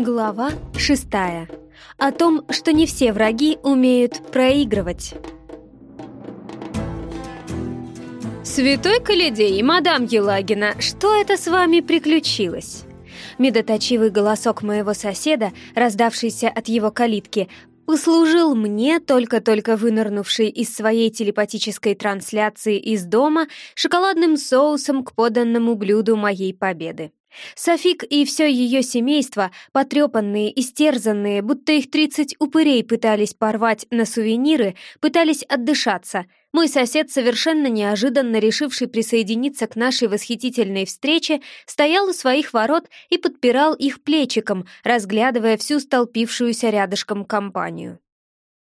Глава шестая. О том, что не все враги умеют проигрывать. «Святой Каледей, мадам Елагина, что это с вами приключилось?» Медоточивый голосок моего соседа, раздавшийся от его калитки, послужил мне, только-только вынырнувший из своей телепатической трансляции из дома, шоколадным соусом к поданному блюду моей победы. Софик и все ее семейство, потрепанные, истерзанные, будто их тридцать упырей пытались порвать на сувениры, пытались отдышаться. Мой сосед, совершенно неожиданно решивший присоединиться к нашей восхитительной встрече, стоял у своих ворот и подпирал их плечиком, разглядывая всю столпившуюся рядышком компанию.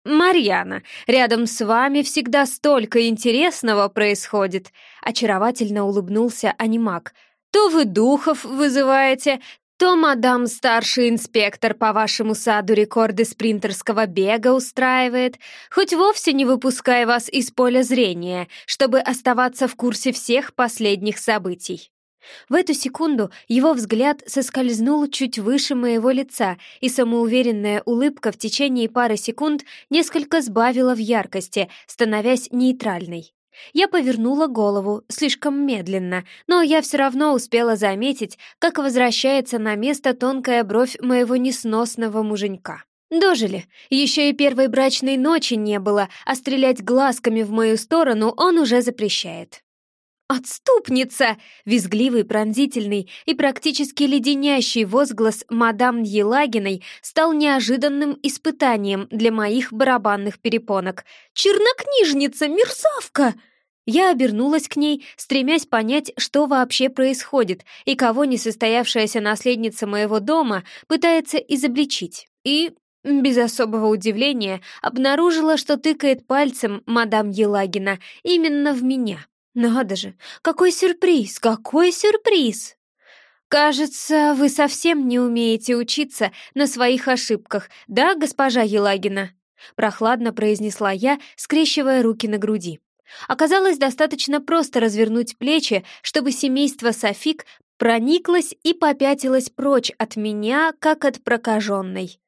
«Марьяна, рядом с вами всегда столько интересного происходит!» Очаровательно улыбнулся анимак — то вы духов вызываете, то мадам старший инспектор по вашему саду рекорды спринтерского бега устраивает, хоть вовсе не выпуская вас из поля зрения, чтобы оставаться в курсе всех последних событий. В эту секунду его взгляд соскользнул чуть выше моего лица, и самоуверенная улыбка в течение пары секунд несколько сбавила в яркости, становясь нейтральной. Я повернула голову слишком медленно, но я все равно успела заметить, как возвращается на место тонкая бровь моего несносного муженька. Дожили. Еще и первой брачной ночи не было, а стрелять глазками в мою сторону он уже запрещает. «Отступница!» — визгливый, пронзительный и практически леденящий возглас мадам Елагиной стал неожиданным испытанием для моих барабанных перепонок. «Чернокнижница, мерзавка!» Я обернулась к ней, стремясь понять, что вообще происходит и кого несостоявшаяся наследница моего дома пытается изобличить. И, без особого удивления, обнаружила, что тыкает пальцем мадам Елагина именно в меня. Надо же, какой сюрприз, какой сюрприз! «Кажется, вы совсем не умеете учиться на своих ошибках, да, госпожа Елагина?» Прохладно произнесла я, скрещивая руки на груди. Оказалось достаточно просто развернуть плечи, чтобы семейство Софик прониклось и попятилось прочь от меня, как от прокаженной.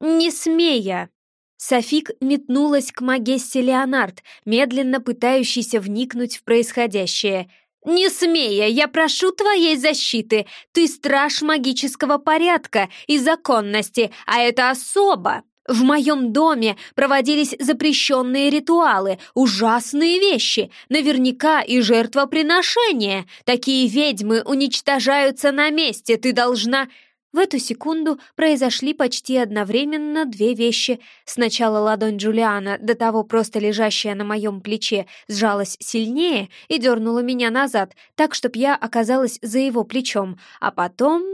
«Не смея!» Софик метнулась к Магессе Леонард, медленно пытающейся вникнуть в происходящее. «Не смея, я прошу твоей защиты! Ты страж магического порядка и законности, а это особо!» В моем доме проводились запрещенные ритуалы, ужасные вещи, наверняка и жертвоприношения. Такие ведьмы уничтожаются на месте, ты должна...» В эту секунду произошли почти одновременно две вещи. Сначала ладонь Джулиана, до того просто лежащая на моем плече, сжалась сильнее и дернула меня назад, так, чтоб я оказалась за его плечом, а потом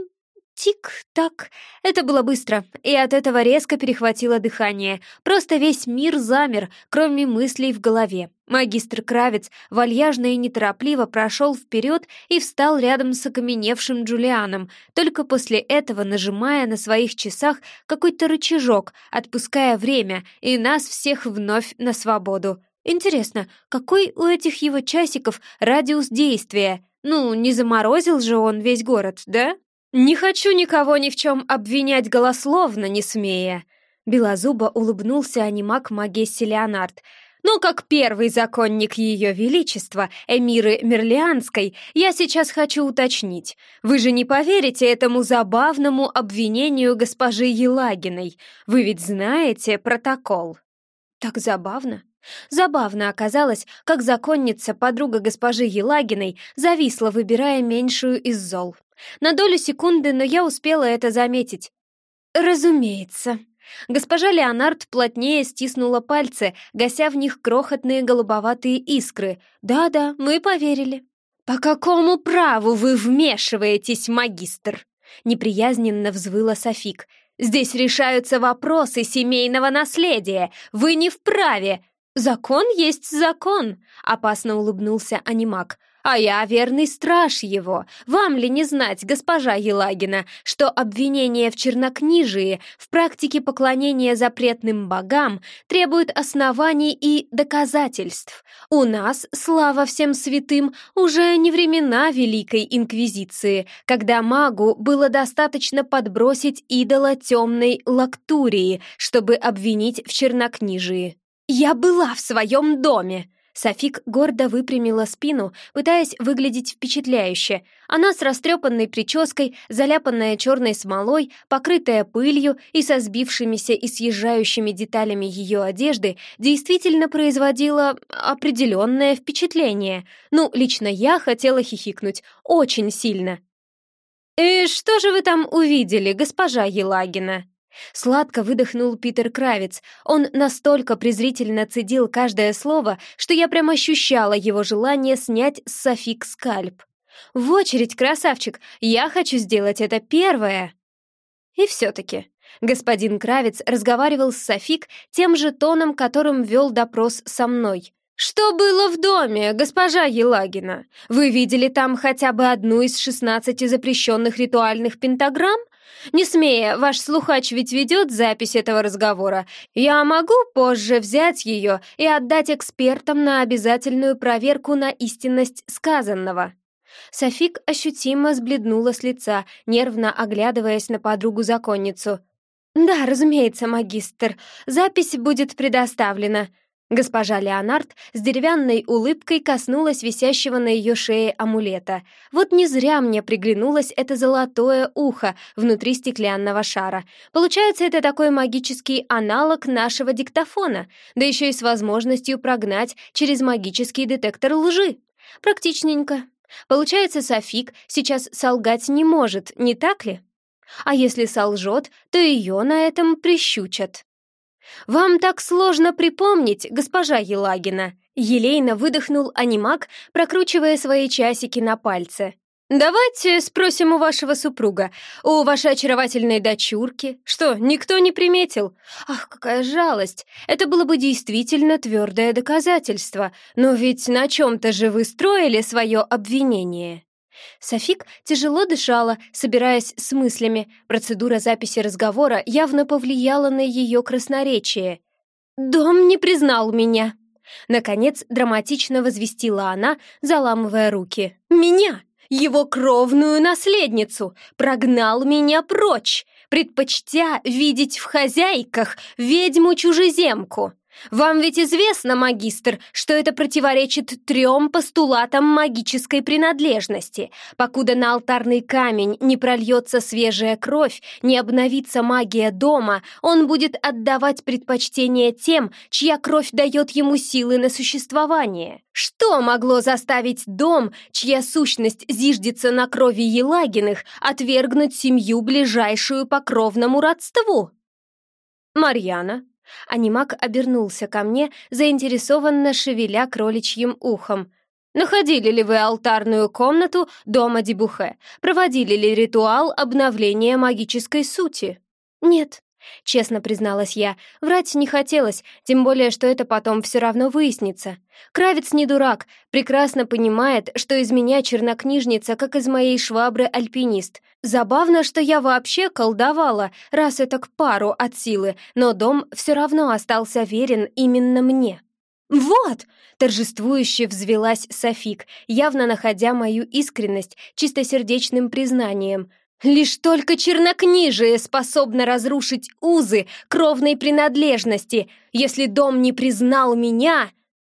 Тик-так. Это было быстро, и от этого резко перехватило дыхание. Просто весь мир замер, кроме мыслей в голове. Магистр Кравец вальяжно и неторопливо прошел вперед и встал рядом с окаменевшим Джулианом, только после этого нажимая на своих часах какой-то рычажок, отпуская время и нас всех вновь на свободу. Интересно, какой у этих его часиков радиус действия? Ну, не заморозил же он весь город, да? «Не хочу никого ни в чем обвинять голословно, не смея!» Белозубо улыбнулся анимак Магесси Леонард. «Но как первый законник Ее Величества, Эмиры Мерлианской, я сейчас хочу уточнить. Вы же не поверите этому забавному обвинению госпожи Елагиной. Вы ведь знаете протокол?» «Так забавно?» Забавно оказалось, как законница, подруга госпожи Елагиной, зависла, выбирая меньшую из зол. На долю секунды, но я успела это заметить. «Разумеется». Госпожа Леонард плотнее стиснула пальцы, гася в них крохотные голубоватые искры. «Да-да, мы поверили». «По какому праву вы вмешиваетесь, магистр?» Неприязненно взвыла Софик. «Здесь решаются вопросы семейного наследия. Вы не вправе!» «Закон есть закон», — опасно улыбнулся анимак. «А я верный страж его. Вам ли не знать, госпожа Елагина, что обвинение в чернокнижии, в практике поклонения запретным богам требует оснований и доказательств? У нас, слава всем святым, уже не времена Великой Инквизиции, когда магу было достаточно подбросить идола темной лактурии, чтобы обвинить в чернокнижии». «Я была в своем доме!» Софик гордо выпрямила спину, пытаясь выглядеть впечатляюще. Она с растрепанной прической, заляпанная черной смолой, покрытая пылью и со сбившимися и съезжающими деталями ее одежды, действительно производила определенное впечатление. Ну, лично я хотела хихикнуть. Очень сильно. «И что же вы там увидели, госпожа Елагина?» Сладко выдохнул Питер Кравец. Он настолько презрительно цедил каждое слово, что я прям ощущала его желание снять с Софик скальп. «В очередь, красавчик! Я хочу сделать это первое!» И все-таки господин Кравец разговаривал с Софик тем же тоном, которым вел допрос со мной. «Что было в доме, госпожа Елагина? Вы видели там хотя бы одну из шестнадцати запрещенных ритуальных пентаграмм? Не смея, ваш слухач ведь ведет запись этого разговора. Я могу позже взять ее и отдать экспертам на обязательную проверку на истинность сказанного». Софик ощутимо сбледнула с лица, нервно оглядываясь на подругу-законницу. «Да, разумеется, магистр. Запись будет предоставлена», Госпожа Леонард с деревянной улыбкой коснулась висящего на ее шее амулета. Вот не зря мне приглянулось это золотое ухо внутри стеклянного шара. Получается, это такой магический аналог нашего диктофона, да еще и с возможностью прогнать через магический детектор лжи. Практичненько. Получается, Софик сейчас солгать не может, не так ли? А если солжет, то ее на этом прищучат. «Вам так сложно припомнить, госпожа Елагина!» Елейно выдохнул анимак, прокручивая свои часики на пальце. «Давайте спросим у вашего супруга, у вашей очаровательной дочурки. Что, никто не приметил? Ах, какая жалость! Это было бы действительно твердое доказательство, но ведь на чем-то же вы строили свое обвинение». Софик тяжело дышала, собираясь с мыслями. Процедура записи разговора явно повлияла на ее красноречие. «Дом не признал меня!» Наконец драматично возвестила она, заламывая руки. «Меня! Его кровную наследницу! Прогнал меня прочь, предпочтя видеть в хозяйках ведьму-чужеземку!» Вам ведь известно, магистр, что это противоречит трем постулатам магической принадлежности. Покуда на алтарный камень не прольется свежая кровь, не обновится магия дома, он будет отдавать предпочтение тем, чья кровь дает ему силы на существование. Что могло заставить дом, чья сущность зиждется на крови Елагиных, отвергнуть семью, ближайшую по кровному родству? Марьяна, Анимак обернулся ко мне, заинтересованно шевеля кроличьим ухом. «Находили ли вы алтарную комнату дома Дебухе? Проводили ли ритуал обновления магической сути?» «Нет», — честно призналась я. Врать не хотелось, тем более, что это потом все равно выяснится. Кравец не дурак, прекрасно понимает, что из меня чернокнижница, как из моей швабры альпинист. Забавно, что я вообще колдовала, раз это к пару от силы, но дом все равно остался верен именно мне. «Вот!» — торжествующе взвелась Софик, явно находя мою искренность чистосердечным признанием. «Лишь только чернокнижие способно разрушить узы кровной принадлежности. Если дом не признал меня...»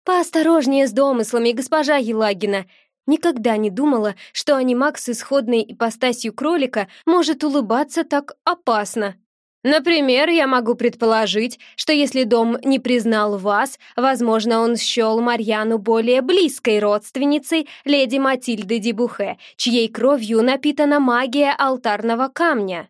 «Поосторожнее с домыслами, госпожа Елагина!» Никогда не думала, что анимак с исходной ипостасью кролика может улыбаться так опасно. Например, я могу предположить, что если дом не признал вас, возможно, он счел Марьяну более близкой родственницей леди Матильды Дебухе, чьей кровью напитана магия алтарного камня.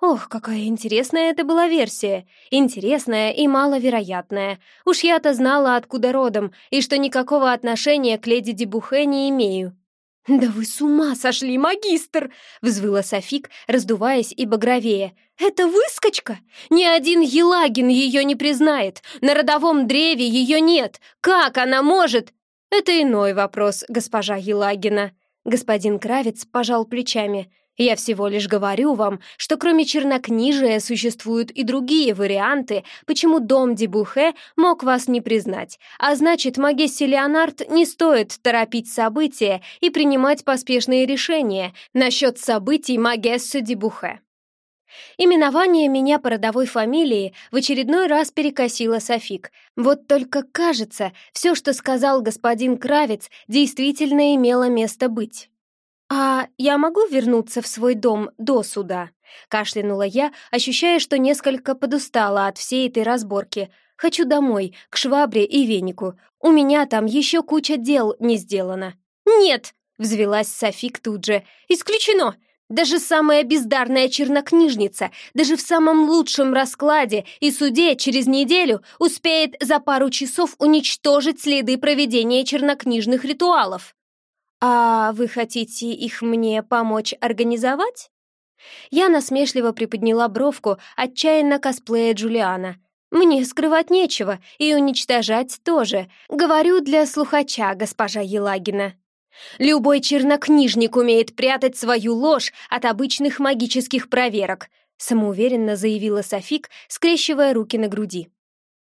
Ох, какая интересная это была версия. Интересная и маловероятная. Уж я-то знала, откуда родом, и что никакого отношения к леди Дебухе не имею. «Да вы с ума сошли, магистр!» — взвыла Софик, раздуваясь и багровее. «Это выскочка! Ни один Елагин ее не признает! На родовом древе ее нет! Как она может?» «Это иной вопрос, госпожа Елагина». Господин Кравец пожал плечами. Я всего лишь говорю вам, что кроме чернокнижия существуют и другие варианты, почему дом Дебухе мог вас не признать, а значит, Магессе Леонард не стоит торопить события и принимать поспешные решения насчет событий Магессы Дебухе. Именование меня по родовой фамилии в очередной раз перекосило Софик. Вот только, кажется, все, что сказал господин Кравец, действительно имело место быть. «А я могу вернуться в свой дом до суда?» — кашлянула я, ощущая, что несколько подустала от всей этой разборки. «Хочу домой, к швабре и венику. У меня там еще куча дел не сделано». «Нет!» — взвелась Софик тут же. «Исключено! Даже самая бездарная чернокнижница, даже в самом лучшем раскладе и суде через неделю успеет за пару часов уничтожить следы проведения чернокнижных ритуалов». «А вы хотите их мне помочь организовать?» Я насмешливо приподняла бровку, отчаянно косплея Джулиана. «Мне скрывать нечего, и уничтожать тоже. Говорю для слухача, госпожа Елагина». «Любой чернокнижник умеет прятать свою ложь от обычных магических проверок», самоуверенно заявила Софик, скрещивая руки на груди.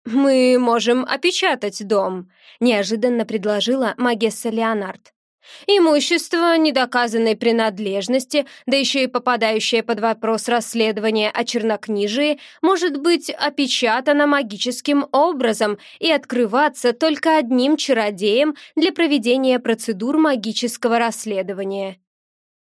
«Мы можем опечатать дом», — неожиданно предложила Магесса Леонард. Имущество недоказанной принадлежности, да еще и попадающее под вопрос расследования о чернокнижии, может быть опечатано магическим образом и открываться только одним чародеем для проведения процедур магического расследования.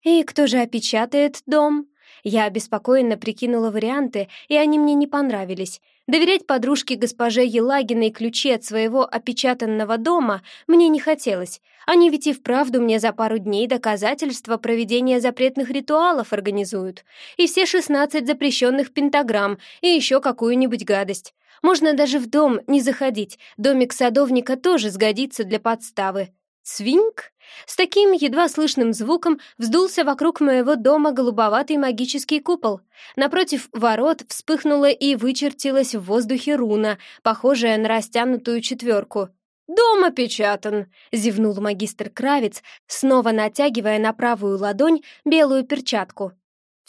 И кто же опечатает дом? Я обеспокоенно прикинула варианты, и они мне не понравились. Доверять подружке госпоже Елагиной ключи от своего опечатанного дома мне не хотелось. Они ведь и вправду мне за пару дней доказательства проведения запретных ритуалов организуют. И все шестнадцать запрещенных пентаграмм, и еще какую-нибудь гадость. Можно даже в дом не заходить, домик садовника тоже сгодится для подставы. Свинг? С таким едва слышным звуком вздулся вокруг моего дома голубоватый магический купол. Напротив ворот вспыхнула и вычертилась в воздухе руна, похожая на растянутую четверку. «Дом опечатан!» — зевнул магистр Кравец, снова натягивая на правую ладонь белую перчатку.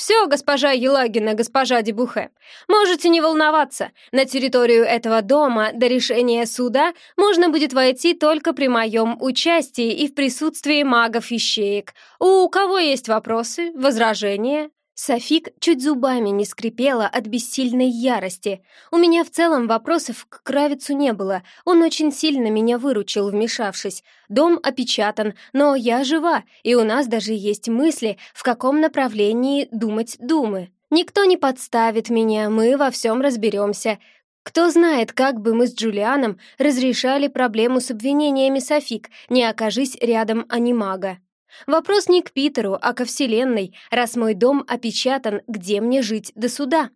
«Все, госпожа Елагина, госпожа Дебухе, можете не волноваться. На территорию этого дома до решения суда можно будет войти только при моем участии и в присутствии магов-ищеек. У кого есть вопросы, возражения?» Софик чуть зубами не скрипела от бессильной ярости. У меня в целом вопросов к Кравицу не было. Он очень сильно меня выручил, вмешавшись. Дом опечатан, но я жива, и у нас даже есть мысли, в каком направлении думать думы. Никто не подставит меня, мы во всем разберемся. Кто знает, как бы мы с Джулианом разрешали проблему с обвинениями Софик, не окажись рядом анимага. Вопрос не к Питеру, а ко Вселенной, раз мой дом опечатан, где мне жить до суда?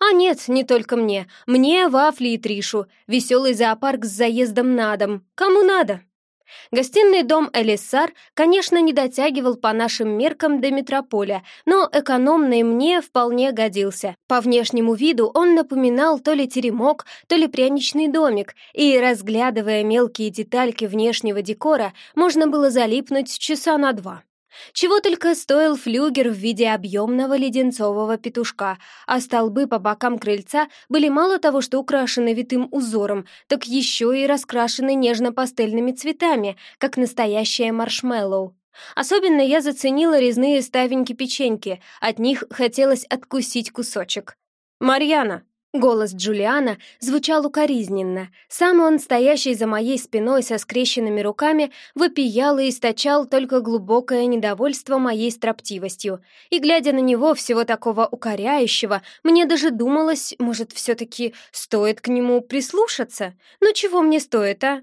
А нет, не только мне. Мне, Вафли и Тришу. Веселый зоопарк с заездом на дом. Кому надо? Гостиный дом Элиссар, конечно, не дотягивал по нашим меркам до метрополя, но экономный мне вполне годился. По внешнему виду он напоминал то ли теремок, то ли пряничный домик, и, разглядывая мелкие детальки внешнего декора, можно было залипнуть часа на два. Чего только стоил флюгер в виде объемного леденцового петушка, а столбы по бокам крыльца были мало того, что украшены витым узором, так еще и раскрашены нежно-пастельными цветами, как настоящее маршмеллоу. Особенно я заценила резные ставеньки-печеньки, от них хотелось откусить кусочек. «Марьяна!» Голос Джулиана звучал укоризненно. Сам он, стоящий за моей спиной со скрещенными руками, вопиял и источал только глубокое недовольство моей строптивостью. И, глядя на него, всего такого укоряющего, мне даже думалось, может, все-таки стоит к нему прислушаться? Ну чего мне стоит, а?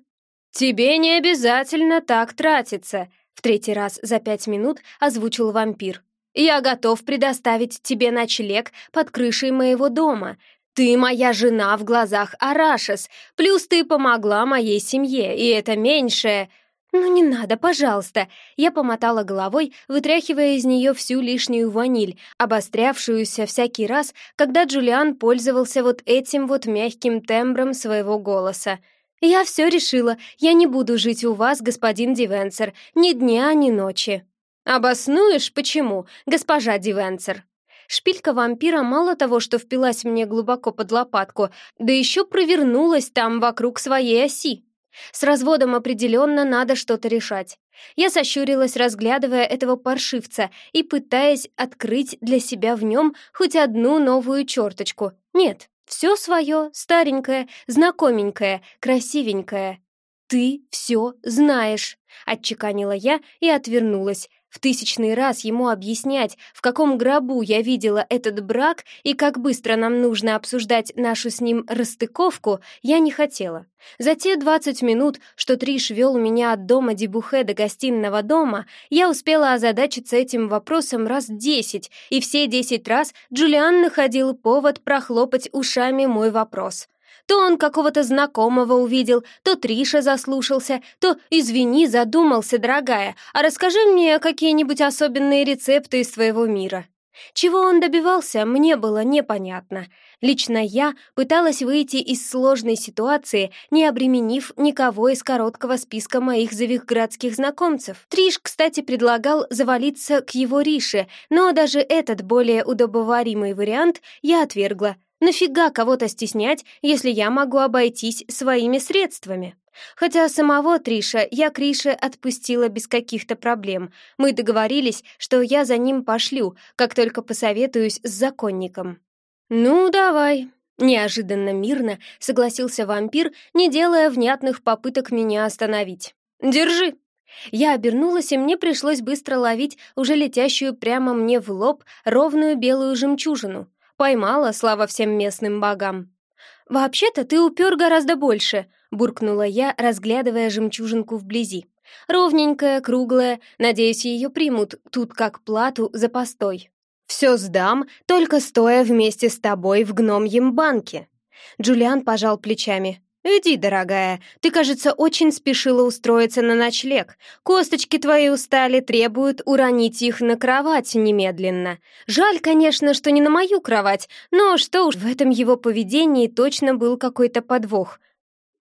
«Тебе не обязательно так тратиться», — в третий раз за пять минут озвучил вампир. «Я готов предоставить тебе ночлег под крышей моего дома. Ты моя жена в глазах Арашес, плюс ты помогла моей семье, и это меньшее. «Ну не надо, пожалуйста!» Я помотала головой, вытряхивая из нее всю лишнюю ваниль, обострявшуюся всякий раз, когда Джулиан пользовался вот этим вот мягким тембром своего голоса. «Я все решила. Я не буду жить у вас, господин Дивенсер, ни дня, ни ночи». «Обоснуешь, почему, госпожа Дивенсер?» Шпилька вампира мало того, что впилась мне глубоко под лопатку, да еще провернулась там вокруг своей оси. С разводом определенно надо что-то решать. Я сощурилась, разглядывая этого паршивца и пытаясь открыть для себя в нем хоть одну новую черточку. Нет, все свое, старенькое, знакоменькое, красивенькое. «Ты все знаешь», — отчеканила я и отвернулась, в тысячный раз ему объяснять, в каком гробу я видела этот брак и как быстро нам нужно обсуждать нашу с ним расстыковку, я не хотела. За те двадцать минут, что Триш вел меня от дома Дебухе до гостиного дома, я успела озадачиться этим вопросом раз десять, и все десять раз Джулиан находил повод прохлопать ушами мой вопрос. То он какого-то знакомого увидел, то Триша заслушался, то «извини, задумался, дорогая, а расскажи мне какие-нибудь особенные рецепты из твоего мира». Чего он добивался, мне было непонятно. Лично я пыталась выйти из сложной ситуации, не обременив никого из короткого списка моих завихградских знакомцев. Триш, кстати, предлагал завалиться к его Рише, но даже этот более удобоваримый вариант я отвергла, Нафига кого-то стеснять, если я могу обойтись своими средствами? Хотя самого Триша я Крише отпустила без каких-то проблем. Мы договорились, что я за ним пошлю, как только посоветуюсь с законником. «Ну, давай», — неожиданно мирно согласился вампир, не делая внятных попыток меня остановить. «Держи». Я обернулась, и мне пришлось быстро ловить уже летящую прямо мне в лоб ровную белую жемчужину. Поймала, слава всем местным богам. «Вообще-то ты упер гораздо больше», — буркнула я, разглядывая жемчужинку вблизи. «Ровненькая, круглая, надеюсь, ее примут тут как плату за постой». «Все сдам, только стоя вместе с тобой в гномьем банке». Джулиан пожал плечами. «Иди, дорогая, ты, кажется, очень спешила устроиться на ночлег. Косточки твои устали, требуют уронить их на кровать немедленно. Жаль, конечно, что не на мою кровать, но что уж в этом его поведении точно был какой-то подвох.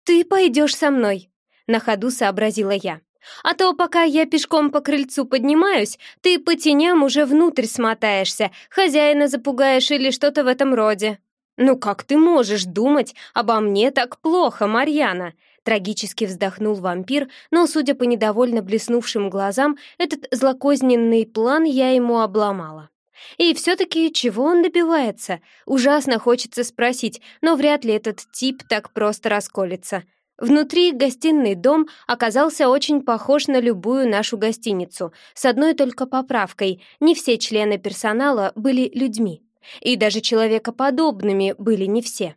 Ты пойдешь со мной», — на ходу сообразила я. «А то, пока я пешком по крыльцу поднимаюсь, ты по теням уже внутрь смотаешься, хозяина запугаешь или что-то в этом роде». «Ну как ты можешь думать обо мне так плохо, Марьяна?» Трагически вздохнул вампир, но, судя по недовольно блеснувшим глазам, этот злокозненный план я ему обломала. И все-таки чего он добивается? Ужасно хочется спросить, но вряд ли этот тип так просто расколется. Внутри гостиный дом оказался очень похож на любую нашу гостиницу, с одной только поправкой — не все члены персонала были людьми. И даже человекоподобными были не все.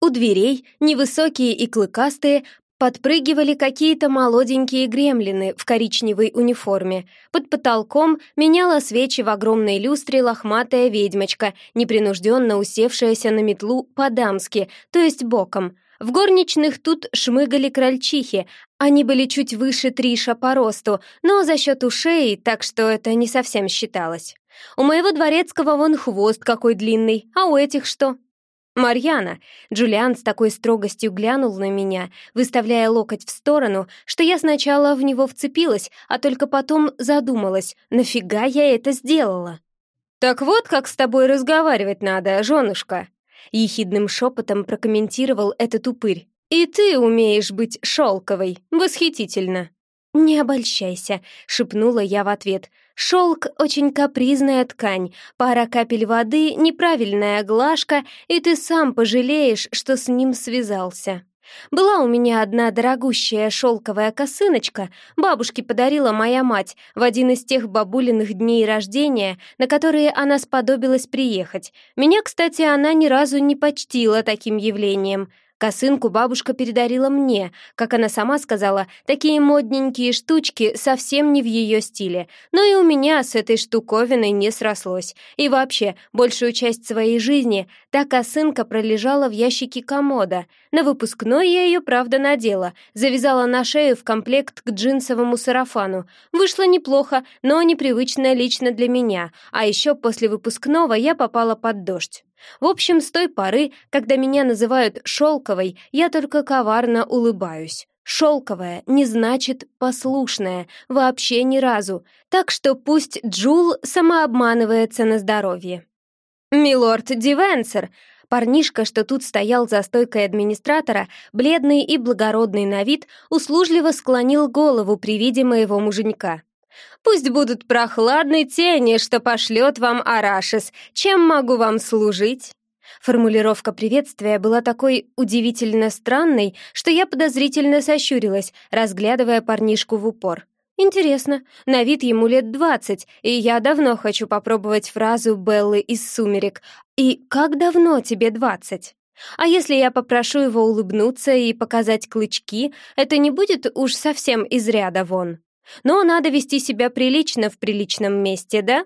У дверей, невысокие и клыкастые, подпрыгивали какие-то молоденькие гремлины в коричневой униформе. Под потолком меняла свечи в огромной люстре лохматая ведьмочка, непринужденно усевшаяся на метлу по-дамски, то есть боком. В горничных тут шмыгали крольчихи, они были чуть выше Триша по росту, но за счет ушей, так что это не совсем считалось. У моего дворецкого вон хвост какой длинный, а у этих что? «Марьяна!» Джулиан с такой строгостью глянул на меня, выставляя локоть в сторону, что я сначала в него вцепилась, а только потом задумалась, нафига я это сделала? «Так вот, как с тобой разговаривать надо, женушка!» Ехидным шепотом прокомментировал этот упырь. «И ты умеешь быть шелковой, восхитительно!» «Не обольщайся», — шепнула я в ответ. «Шелк — очень капризная ткань, пара капель воды, неправильная глажка, и ты сам пожалеешь, что с ним связался». Была у меня одна дорогущая шелковая косыночка, бабушке подарила моя мать в один из тех бабулиных дней рождения, на которые она сподобилась приехать. Меня, кстати, она ни разу не почтила таким явлением. Косынку бабушка передарила мне. Как она сама сказала, такие модненькие штучки совсем не в ее стиле. Но и у меня с этой штуковиной не срослось. И вообще, большую часть своей жизни та косынка пролежала в ящике комода. На выпускной я ее, правда, надела. Завязала на шею в комплект к джинсовому сарафану. Вышло неплохо, но непривычно лично для меня. А еще после выпускного я попала под дождь. В общем, с той поры, когда меня называют «шелковой», я только коварно улыбаюсь. Шелковая не значит послушная, вообще ни разу. Так что пусть Джул самообманывается на здоровье. «Милорд Дивенсер!» Парнишка, что тут стоял за стойкой администратора, бледный и благородный на вид, услужливо склонил голову при виде моего муженька. Пусть будут прохладные тени, что пошлет вам Арашис. Чем могу вам служить?» Формулировка приветствия была такой удивительно странной, что я подозрительно сощурилась, разглядывая парнишку в упор. Интересно, на вид ему лет двадцать, и я давно хочу попробовать фразу Беллы из «Сумерек». «И как давно тебе двадцать?» А если я попрошу его улыбнуться и показать клычки, это не будет уж совсем из ряда вон. Но надо вести себя прилично в приличном месте, да?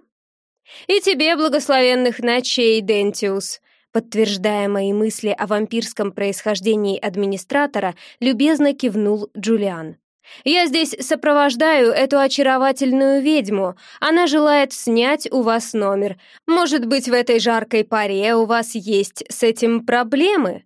И тебе благословенных ночей, Дентиус. Подтверждая мои мысли о вампирском происхождении администратора, любезно кивнул Джулиан. «Я здесь сопровождаю эту очаровательную ведьму. Она желает снять у вас номер. Может быть, в этой жаркой паре у вас есть с этим проблемы?»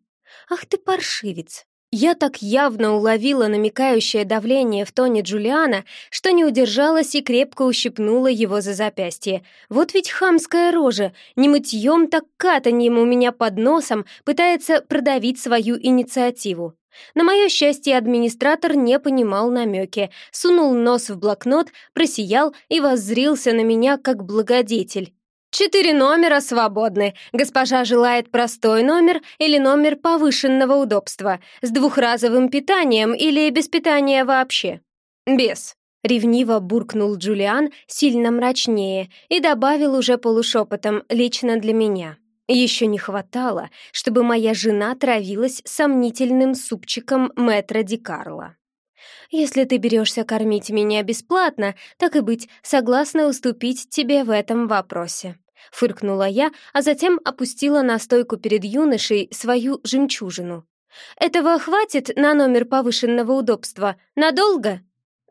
«Ах ты паршивец!» Я так явно уловила намекающее давление в тоне Джулиана, что не удержалась и крепко ущипнула его за запястье. Вот ведь хамская рожа, не мытьем, так катаньем у меня под носом пытается продавить свою инициативу. На мое счастье, администратор не понимал намеки, сунул нос в блокнот, просиял и воззрился на меня как благодетель. Четыре номера свободны. Госпожа желает простой номер или номер повышенного удобства, с двухразовым питанием или без питания вообще. Без. Ревниво буркнул Джулиан сильно мрачнее и добавил уже полушепотом лично для меня. Еще не хватало, чтобы моя жена травилась сомнительным супчиком мэтра Ди Карло. «Если ты берешься кормить меня бесплатно, так и быть, согласна уступить тебе в этом вопросе», — фыркнула я, а затем опустила на стойку перед юношей свою жемчужину. «Этого хватит на номер повышенного удобства? Надолго?»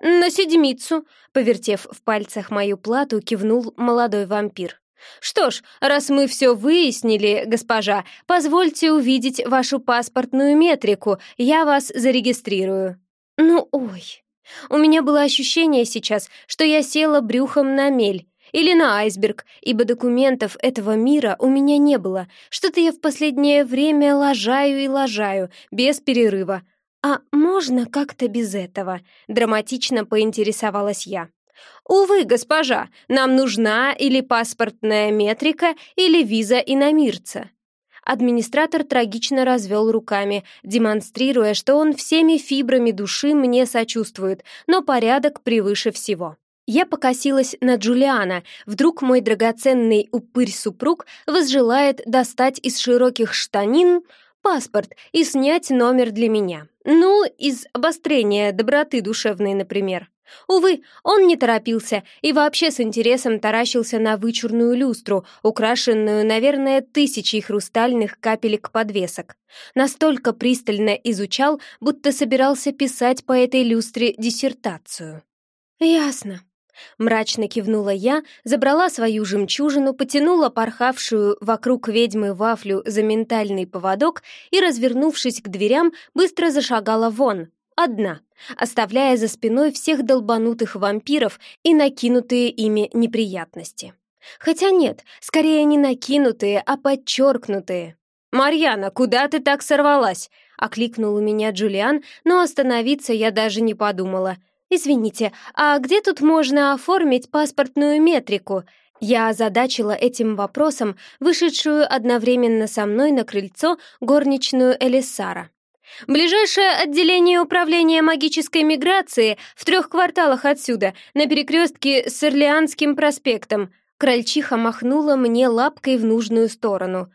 «На седмицу», — повертев в пальцах мою плату, кивнул молодой вампир. «Что ж, раз мы все выяснили, госпожа, позвольте увидеть вашу паспортную метрику, я вас зарегистрирую». «Ну, ой...» У меня было ощущение сейчас, что я села брюхом на мель, или на айсберг, ибо документов этого мира у меня не было. Что-то я в последнее время лажаю и лажаю, без перерыва. А можно как-то без этого? Драматично поинтересовалась я. «Увы, госпожа, нам нужна или паспортная метрика, или виза иномирца». Администратор трагично развел руками, демонстрируя, что он всеми фибрами души мне сочувствует, но порядок превыше всего. Я покосилась на Джулиана. Вдруг мой драгоценный упырь-супруг возжелает достать из широких штанин паспорт и снять номер для меня. Ну, из обострения доброты душевной, например. Увы, он не торопился и вообще с интересом таращился на вычурную люстру, украшенную, наверное, тысячей хрустальных капелек подвесок. Настолько пристально изучал, будто собирался писать по этой люстре диссертацию. «Ясно», Мрачно кивнула я, забрала свою жемчужину, потянула порхавшую вокруг ведьмы вафлю за ментальный поводок и, развернувшись к дверям, быстро зашагала вон, одна, оставляя за спиной всех долбанутых вампиров и накинутые ими неприятности. Хотя нет, скорее не накинутые, а подчеркнутые. «Марьяна, куда ты так сорвалась?» — окликнул у меня Джулиан, но остановиться я даже не подумала — «Извините, а где тут можно оформить паспортную метрику?» Я озадачила этим вопросом вышедшую одновременно со мной на крыльцо горничную Элисара. «Ближайшее отделение управления магической миграции в трех кварталах отсюда, на перекрестке с Орлеанским проспектом». Крольчиха махнула мне лапкой в нужную сторону.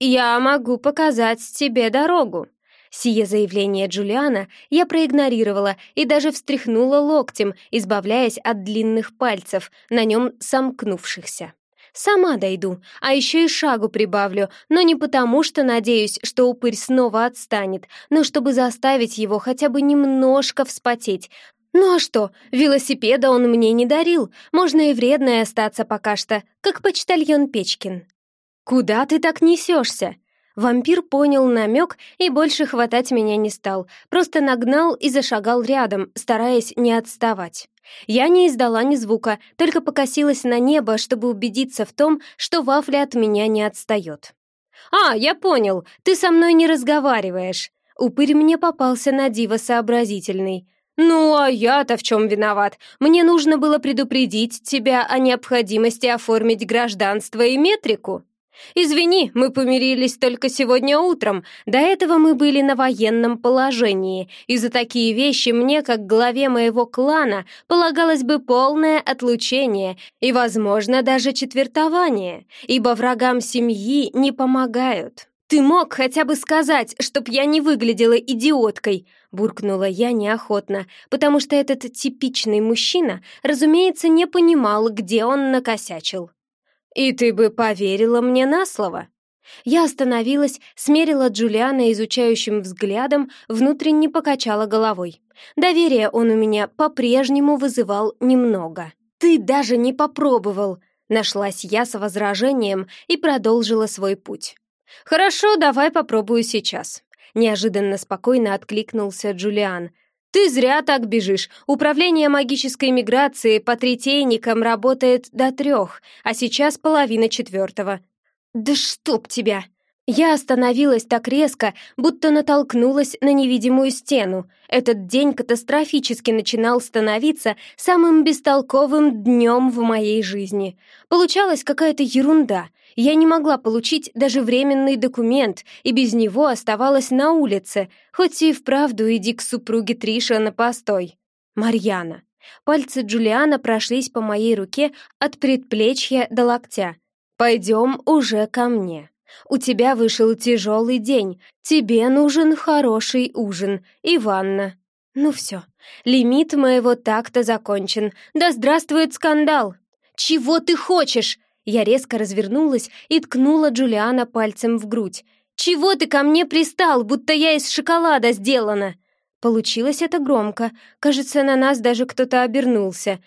«Я могу показать тебе дорогу». Сие заявление Джулиана я проигнорировала и даже встряхнула локтем, избавляясь от длинных пальцев, на нем сомкнувшихся. Сама дойду, а еще и шагу прибавлю, но не потому, что надеюсь, что упырь снова отстанет, но чтобы заставить его хотя бы немножко вспотеть. Ну а что, велосипеда он мне не дарил, можно и вредной остаться пока что, как почтальон Печкин. «Куда ты так несешься?» Вампир понял намек и больше хватать меня не стал, просто нагнал и зашагал рядом, стараясь не отставать. Я не издала ни звука, только покосилась на небо, чтобы убедиться в том, что Вафля от меня не отстает. «А, я понял, ты со мной не разговариваешь». Упырь мне попался на диво сообразительный. «Ну, а я-то в чем виноват? Мне нужно было предупредить тебя о необходимости оформить гражданство и метрику». «Извини, мы помирились только сегодня утром. До этого мы были на военном положении, и за такие вещи мне, как главе моего клана, полагалось бы полное отлучение и, возможно, даже четвертование, ибо врагам семьи не помогают». «Ты мог хотя бы сказать, чтоб я не выглядела идиоткой!» буркнула я неохотно, потому что этот типичный мужчина, разумеется, не понимал, где он накосячил. «И ты бы поверила мне на слово?» Я остановилась, смерила Джулиана изучающим взглядом, внутренне покачала головой. Доверие он у меня по-прежнему вызывал немного. «Ты даже не попробовал!» Нашлась я с возражением и продолжила свой путь. «Хорошо, давай попробую сейчас». Неожиданно спокойно откликнулся Джулиан, «Ты зря так бежишь. Управление магической миграции по третейникам работает до трех, а сейчас половина четвертого». «Да чтоб тебя!» Я остановилась так резко, будто натолкнулась на невидимую стену. Этот день катастрофически начинал становиться самым бестолковым днем в моей жизни. Получалась какая-то ерунда — я не могла получить даже временный документ, и без него оставалась на улице, хоть и вправду иди к супруге Триша на постой. Марьяна. Пальцы Джулиана прошлись по моей руке от предплечья до локтя. «Пойдем уже ко мне. У тебя вышел тяжелый день. Тебе нужен хороший ужин и ванна». Ну все, лимит моего такта закончен. Да здравствует скандал! «Чего ты хочешь?» Я резко развернулась и ткнула Джулиана пальцем в грудь. «Чего ты ко мне пристал, будто я из шоколада сделана?» Получилось это громко. Кажется, на нас даже кто-то обернулся.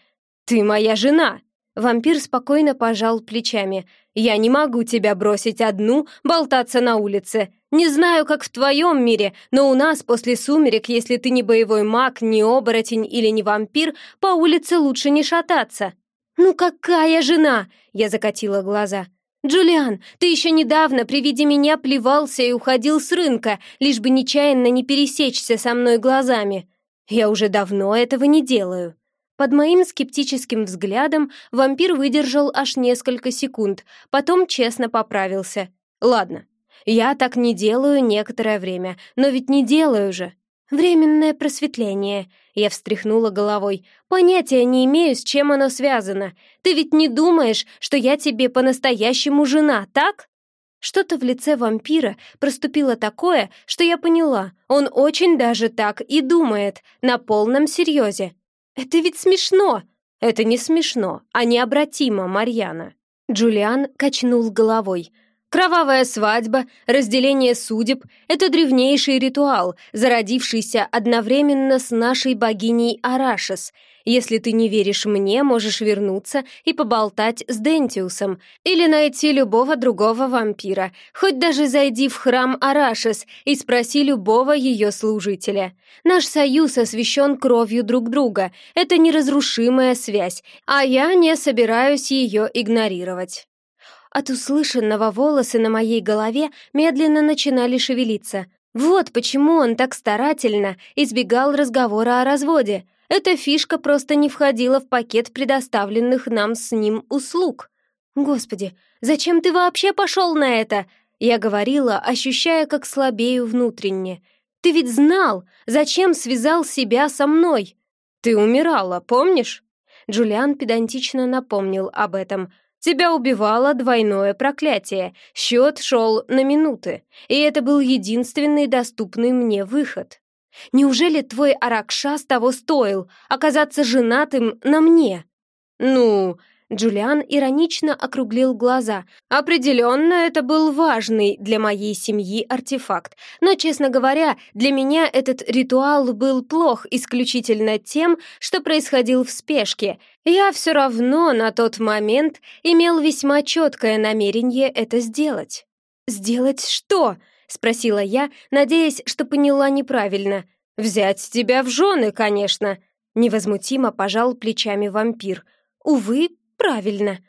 «Ты моя жена!» Вампир спокойно пожал плечами. «Я не могу тебя бросить одну, болтаться на улице. Не знаю, как в твоем мире, но у нас после сумерек, если ты не боевой маг, не оборотень или не вампир, по улице лучше не шататься». «Ну какая жена?» — я закатила глаза. «Джулиан, ты еще недавно при виде меня плевался и уходил с рынка, лишь бы нечаянно не пересечься со мной глазами. Я уже давно этого не делаю». Под моим скептическим взглядом вампир выдержал аж несколько секунд, потом честно поправился. «Ладно, я так не делаю некоторое время, но ведь не делаю же. «Временное просветление», — я встряхнула головой. «Понятия не имею, с чем оно связано. Ты ведь не думаешь, что я тебе по-настоящему жена, так?» Что-то в лице вампира проступило такое, что я поняла. Он очень даже так и думает, на полном серьезе. «Это ведь смешно!» «Это не смешно, а необратимо, Марьяна!» Джулиан качнул головой — Кровавая свадьба, разделение судеб — это древнейший ритуал, зародившийся одновременно с нашей богиней Арашес. Если ты не веришь мне, можешь вернуться и поболтать с Дентиусом или найти любого другого вампира, хоть даже зайди в храм Арашес и спроси любого ее служителя. Наш союз освящен кровью друг друга, это неразрушимая связь, а я не собираюсь ее игнорировать. От услышанного волосы на моей голове медленно начинали шевелиться. Вот почему он так старательно избегал разговора о разводе. Эта фишка просто не входила в пакет предоставленных нам с ним услуг. «Господи, зачем ты вообще пошел на это?» Я говорила, ощущая, как слабею внутренне. «Ты ведь знал, зачем связал себя со мной?» «Ты умирала, помнишь?» Джулиан педантично напомнил об этом – Тебя убивало двойное проклятие, счет шел на минуты, и это был единственный доступный мне выход. Неужели твой Аракшас того стоил, оказаться женатым на мне? Ну, Джулиан иронично округлил глаза. «Определенно, это был важный для моей семьи артефакт. Но, честно говоря, для меня этот ритуал был плох исключительно тем, что происходил в спешке. Я все равно на тот момент имел весьма четкое намерение это сделать». «Сделать что?» — спросила я, надеясь, что поняла неправильно. «Взять тебя в жены, конечно», — невозмутимо пожал плечами вампир. «Увы, Правильно.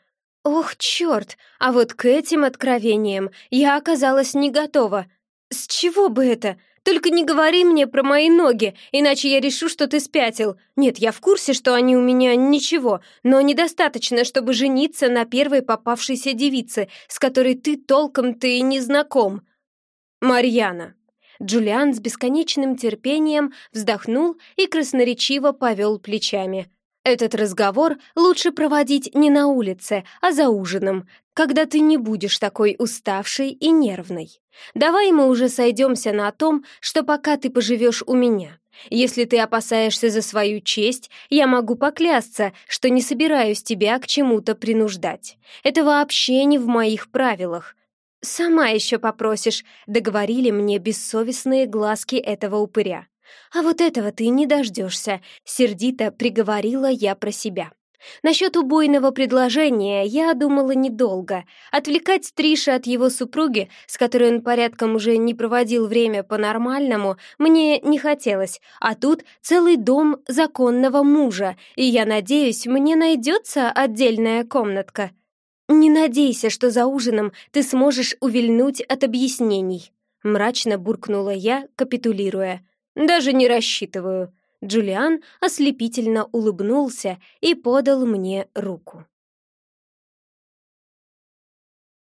Ох, черт, а вот к этим откровениям я оказалась не готова. С чего бы это? Только не говори мне про мои ноги, иначе я решу, что ты спятил. Нет, я в курсе, что они у меня ничего, но недостаточно, чтобы жениться на первой попавшейся девице, с которой ты толком-то и не знаком. Марьяна. Джулиан с бесконечным терпением вздохнул и красноречиво повел плечами. Этот разговор лучше проводить не на улице, а за ужином, когда ты не будешь такой уставшей и нервной. Давай мы уже сойдемся на том, что пока ты поживешь у меня. Если ты опасаешься за свою честь, я могу поклясться, что не собираюсь тебя к чему-то принуждать. Это вообще не в моих правилах. «Сама еще попросишь», — договорили мне бессовестные глазки этого упыря. «А вот этого ты не дождешься», — сердито приговорила я про себя. Насчет убойного предложения я думала недолго. Отвлекать Триша от его супруги, с которой он порядком уже не проводил время по-нормальному, мне не хотелось. А тут целый дом законного мужа, и я надеюсь, мне найдется отдельная комнатка. Не надейся, что за ужином ты сможешь увильнуть от объяснений. Мрачно буркнула я, капитулируя. «Даже не рассчитываю». Джулиан ослепительно улыбнулся и подал мне руку.